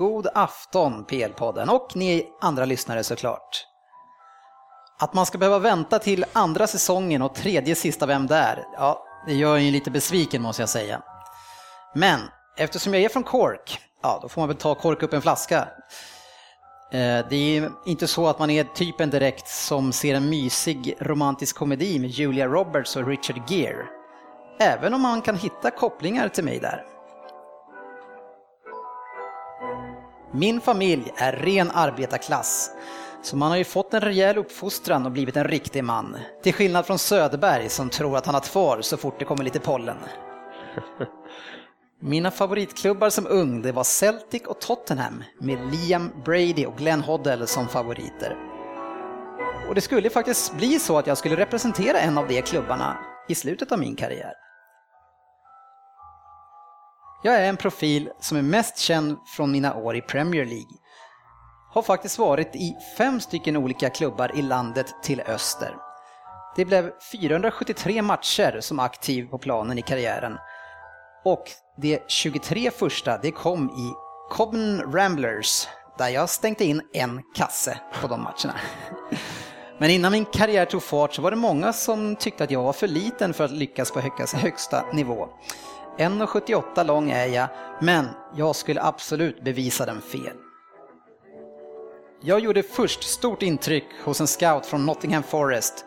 God afton PL-podden och ni andra lyssnare såklart. Att man ska behöva vänta till andra säsongen och tredje sista Vem där? Ja, det gör ju lite besviken måste jag säga. Men eftersom jag är från Cork, ja då får man väl ta Cork upp en flaska. Eh, det är inte så att man är typen direkt som ser en mysig romantisk komedi med Julia Roberts och Richard Gere. Även om man kan hitta kopplingar till mig där. Min familj är ren arbetarklass. Så man har ju fått en rejäl uppfostran och blivit en riktig man. Till skillnad från Söderberg som tror att han har tvår så fort det kommer lite pollen. Mina favoritklubbar som ung det var Celtic och Tottenham med Liam Brady och Glenn Hoddle som favoriter. Och det skulle faktiskt bli så att jag skulle representera en av de klubbarna i slutet av min karriär. Jag är en profil som är mest känd från mina år i Premier League. Har faktiskt varit i fem stycken olika klubbar i landet till öster. Det blev 473 matcher som aktiv på planen i karriären. Och de 23 första det kom i Cobben Ramblers där jag stängde in en kasse på de matcherna. Men innan min karriär tog fart så var det många som tyckte att jag var för liten för att lyckas på högsta nivå. 1,78 lång är jag, men jag skulle absolut bevisa dem fel. Jag gjorde först stort intryck hos en scout från Nottingham Forest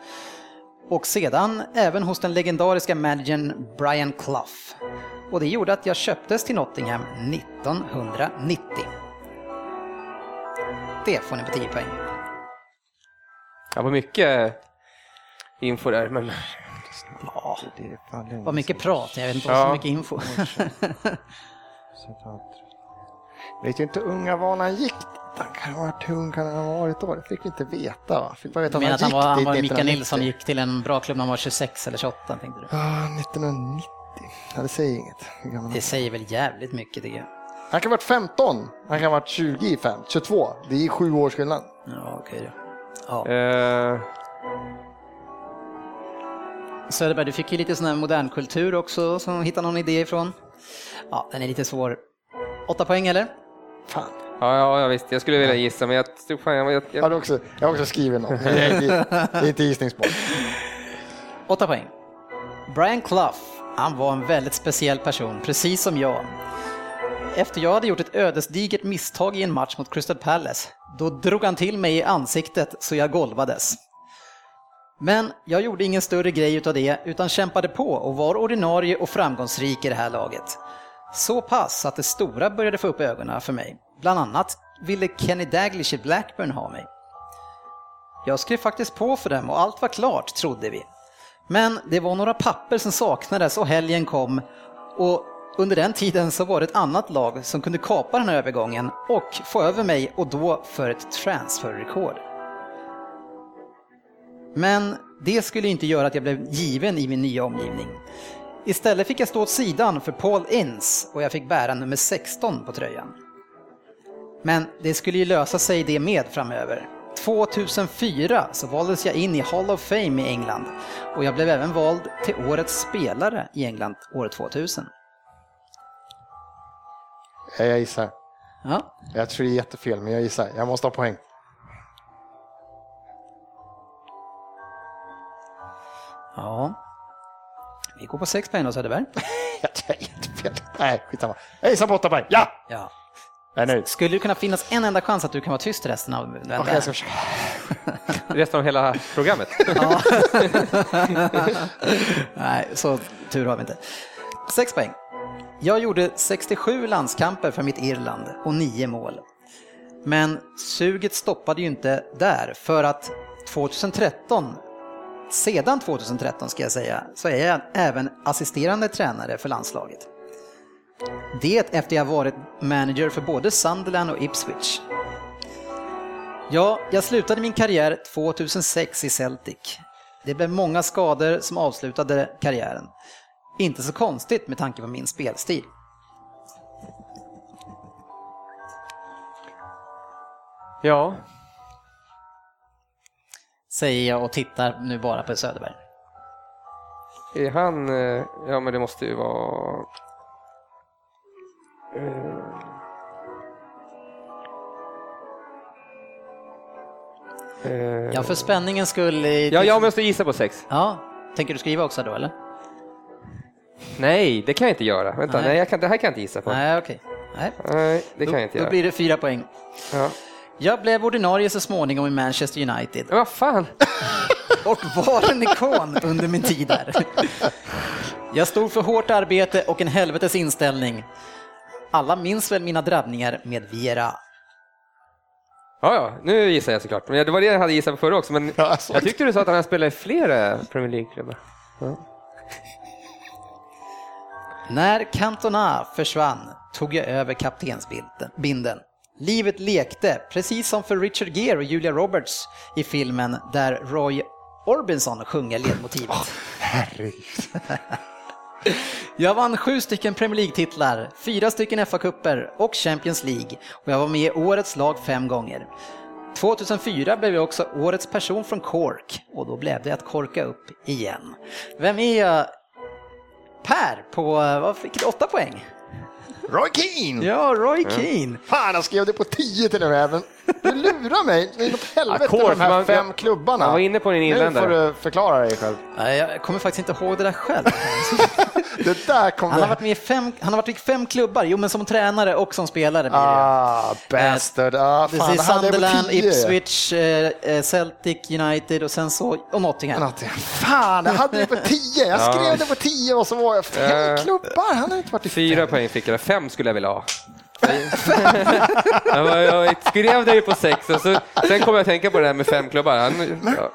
och sedan även hos den legendariska managern Brian Clough. Och det gjorde att jag köptes till Nottingham 1990. Det får ni på 10 poäng. Ja, var mycket info där, men Ja, det var mycket prat, jag vet inte ja. så mycket info. Vet ju inte unga var han gick. Han kan ha varit, hur ung kan han ha varit då? Det fick vi inte veta. Va? Fick bara veta att han, han, var, han var Mikael Nilsson gick till en bra klubb när han var 26 eller 28 tänkte du? Ja, 1990. Ja, det säger inget. Det säger väl jävligt mycket tycker jag. Han kan ha varit 15, han kan ha varit 20, 5, 22. Det är sju års skillnad. Ja, okej okay. Ja. Uh... Söderberg, du fick ju lite sån här modern kultur också som hittar någon idé ifrån. Ja, den är lite svår. Åtta poäng eller? Fan. Ja, ja, visst. Jag skulle vilja gissa, men jag tror fan... Jag, jag... Jag, har också, jag har också skrivit något. Det är inte gissningsbart. Åtta poäng. Brian Clough, han var en väldigt speciell person, precis som jag. Efter jag hade gjort ett ödesdigert misstag i en match mot Crystal Palace, då drog han till mig i ansiktet så jag golvades. Men jag gjorde ingen större grej utav det utan kämpade på och var ordinarie och framgångsrik i det här laget. Så pass att det stora började få upp ögonen för mig. Bland annat ville Kenny Daglish i Blackburn ha mig. Jag skrev faktiskt på för dem och allt var klart, trodde vi. Men det var några papper som saknades och helgen kom och under den tiden så var det ett annat lag som kunde kapa den här övergången och få över mig och då för ett transferrekord. Men det skulle inte göra att jag blev given i min nya omgivning. Istället fick jag stå åt sidan för Paul Ince och jag fick bära nummer 16 på tröjan. Men det skulle ju lösa sig det med framöver. 2004 så valdes jag in i Hall of Fame i England och jag blev även vald till Årets spelare i England år 2000. Jag gissar. Ja. Jag tror det är jättefel, men jag gissar. Jag måste ha poäng. Ja. Vi går på sex poäng då Söderberg. jag jättefel. Nej, skitsamma. Jag gissar på åtta poäng. Ja! ja. Nöjd. Skulle det kunna finnas en enda chans att du kan vara tyst resten av den okay, jag ska resten av hela programmet? Nej, så tur har vi inte. Sex poäng. Jag gjorde 67 landskamper för mitt Irland och nio mål. Men suget stoppade ju inte där för att 2013 sedan 2013 ska jag säga, så är jag även assisterande tränare för landslaget. Det efter jag varit manager för både Sunderland och Ipswich. Ja, jag slutade min karriär 2006 i Celtic. Det blev många skador som avslutade karriären. Inte så konstigt med tanke på min spelstil. Ja, Säger jag och tittar nu bara på Söderberg. Är han... Eh, ja, men det måste ju vara... Eh, eh. Ja, för spänningen skulle... Ja, jag måste gissa på sex. Ja, tänker du skriva också då eller? Nej, det kan jag inte göra. Vänta, Nej. nej, jag kan, det här kan jag inte gissa på. Nej, okej. Nej. Nej, det kan jag inte då, då blir det fyra poäng. Ja. Jag blev ordinarie så småningom i Manchester United vad fan? och var en ikon under min tid där. Jag stod för hårt arbete och en helvetes inställning. Alla minns väl mina drabbningar med Viera. Ja, ja, nu gissar jag såklart. Men det var det jag hade gissat på förra också. Men Ja, jag tyckte du sa att han hade spelat i flera Premier League-klubbar. När Cantona försvann tog jag över kaptensbinden. Livet lekte, precis som för Richard Gere och Julia Roberts i filmen där Roy Orbison sjunger ledmotivet. Herregud. Jag vann sju stycken Premier League-titlar, fyra stycken FA-cuper och Champions League och jag var med i årets lag fem gånger. 2004 blev jag också årets person från Cork och då blev det att korka upp igen. Vem är jag? Per på, vad fick du, åtta poäng? Roy Keane! Ja, Roy Keane. Fan, jag skrev det på 10 till och med. Men du lurar mig. Det är något helvete med de här man- fem klubbarna. man var inne på din Nu irländare. får du förklara dig själv. Nej, Jag kommer faktiskt inte ihåg det där själv. Det där kommer... Han har varit med i fem, han har varit i fem klubbar, jo men som tränare och som spelare. Ah, bastard. Ah, Det fan, på Sunderland, 10. Ipswich, eh, eh, Celtic, United och sen så, och Nottingham. Nottingham. Fan, jag hade det på 10. Jag skrev Ja. det på 10 och så var jag fem Eh, klubbar. Han har inte varit i Fyra poäng fick jag, fem skulle jag vilja ha. jag skrev det ju på sex och så, sen kom jag att tänka på det här med fem klubbar. Han, ja.